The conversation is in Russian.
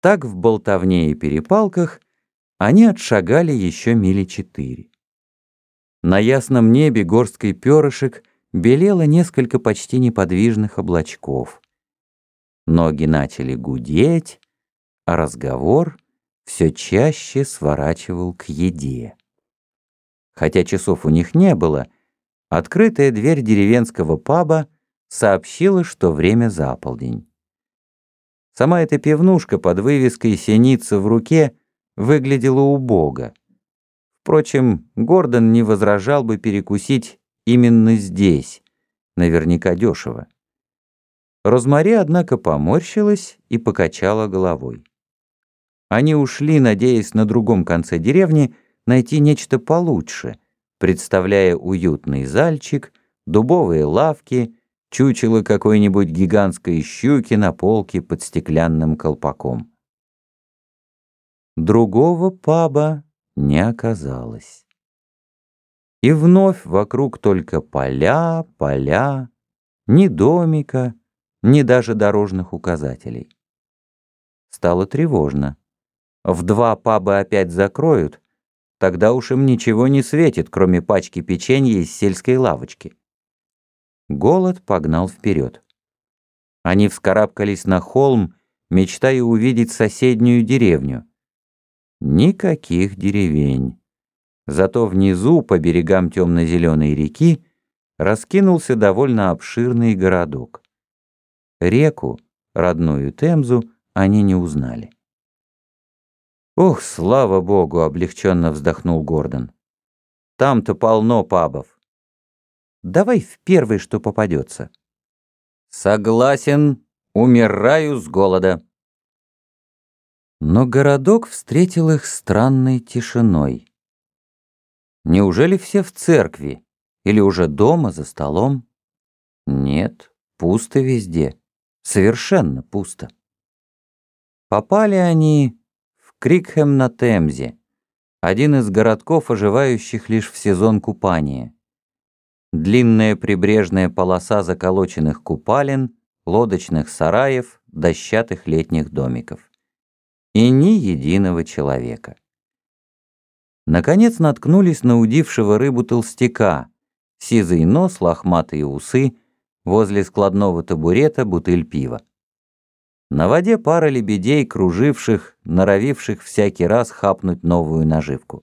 Так в болтовне и перепалках они отшагали еще мили четыре. На ясном небе горсткой перышек белело несколько почти неподвижных облачков. Ноги начали гудеть, а разговор все чаще сворачивал к еде. Хотя часов у них не было, открытая дверь деревенского паба сообщила, что время за полдень. Сама эта пивнушка под вывеской «Синица в руке» выглядела убого. Впрочем, Гордон не возражал бы перекусить именно здесь, наверняка дешево. Розмари, однако, поморщилась и покачала головой. Они ушли, надеясь на другом конце деревни найти нечто получше, представляя уютный зальчик, дубовые лавки, чучело какой-нибудь гигантской щуки на полке под стеклянным колпаком. Другого паба не оказалось. И вновь вокруг только поля, поля, ни домика, ни даже дорожных указателей. Стало тревожно. В два паба опять закроют, тогда уж им ничего не светит, кроме пачки печенья из сельской лавочки. Голод погнал вперед. Они вскарабкались на холм, мечтая увидеть соседнюю деревню. Никаких деревень. Зато внизу, по берегам темно-зеленой реки, раскинулся довольно обширный городок. Реку, родную Темзу, они не узнали. «Ох, слава богу!» — облегченно вздохнул Гордон. «Там-то полно пабов. Давай в первый, что попадется». «Согласен, умираю с голода». Но городок встретил их странной тишиной. Неужели все в церкви? Или уже дома, за столом? Нет, пусто везде. Совершенно пусто. Попали они в Крикхэм на Темзе, один из городков, оживающих лишь в сезон купания. Длинная прибрежная полоса заколоченных купалин, лодочных сараев, дощатых летних домиков. И ни единого человека. Наконец наткнулись на удившего рыбу толстяка, сизый нос, лохматые усы, возле складного табурета бутыль пива. На воде пара лебедей, круживших, норовивших всякий раз хапнуть новую наживку.